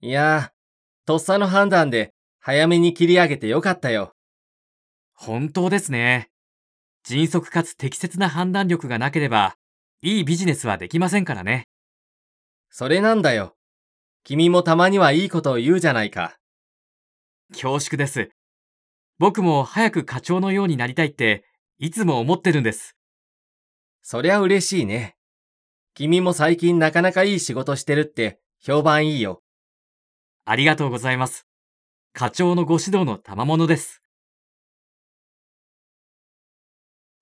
いやー、とっさの判断で早めに切り上げてよかったよ。本当ですね。迅速かつ適切な判断力がなければ、いいビジネスはできませんからね。それなんだよ。君もたまにはいいことを言うじゃないか。恐縮です。僕も早く課長のようになりたいって、いつも思ってるんです。そりゃ嬉しいね。君も最近なかなかいい仕事してるって評判いいよ。ありがとうございます。課長のご指導の賜物です。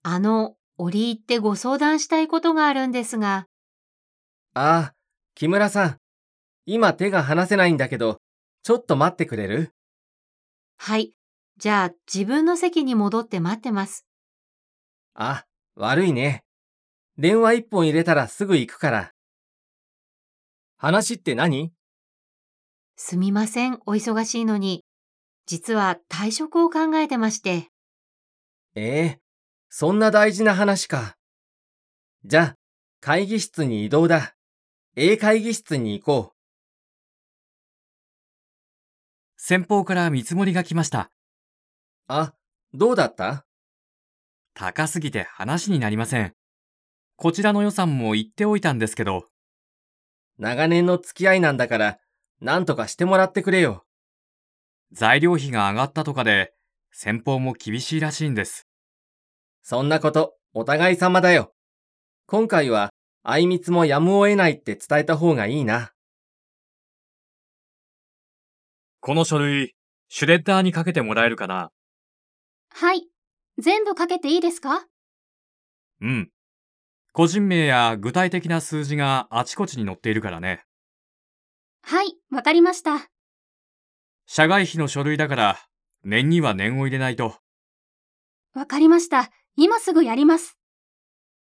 あの、折り入ってご相談したいことがあるんですが、ああ、木村さん。今手が離せないんだけど、ちょっと待ってくれる？はい。じゃあ、自分の席に戻って待ってます。あ、悪いね。電話一本入れたらすぐ行くから。話って何？すみません、お忙しいのに。実は退職を考えてまして。ええそんな大事な話か。じゃあ、会議室に移動だ。A 会議室に行こ先方から見積もりが来ました。う。あ、どうだった？高すぎて話になりません。こちらの予算も言っておいたんですけど、長年の付き合いなんだから、なんとかしてもらってくれよ。材料費が上がったとかで、先方も厳しいらしいんです。そんなこと、お互い様だよ。今回は、あいみつもやむを得ないって伝えた方がいいな。この書類、シュレッダーにかけてもらえるかな？はい。全部かけていいですか？うん。個人名や具体的な数字があちこちに載っているからね。はい、わかりました。社外費の書類だから、念には念を入れないと。わかりました。今すぐやります。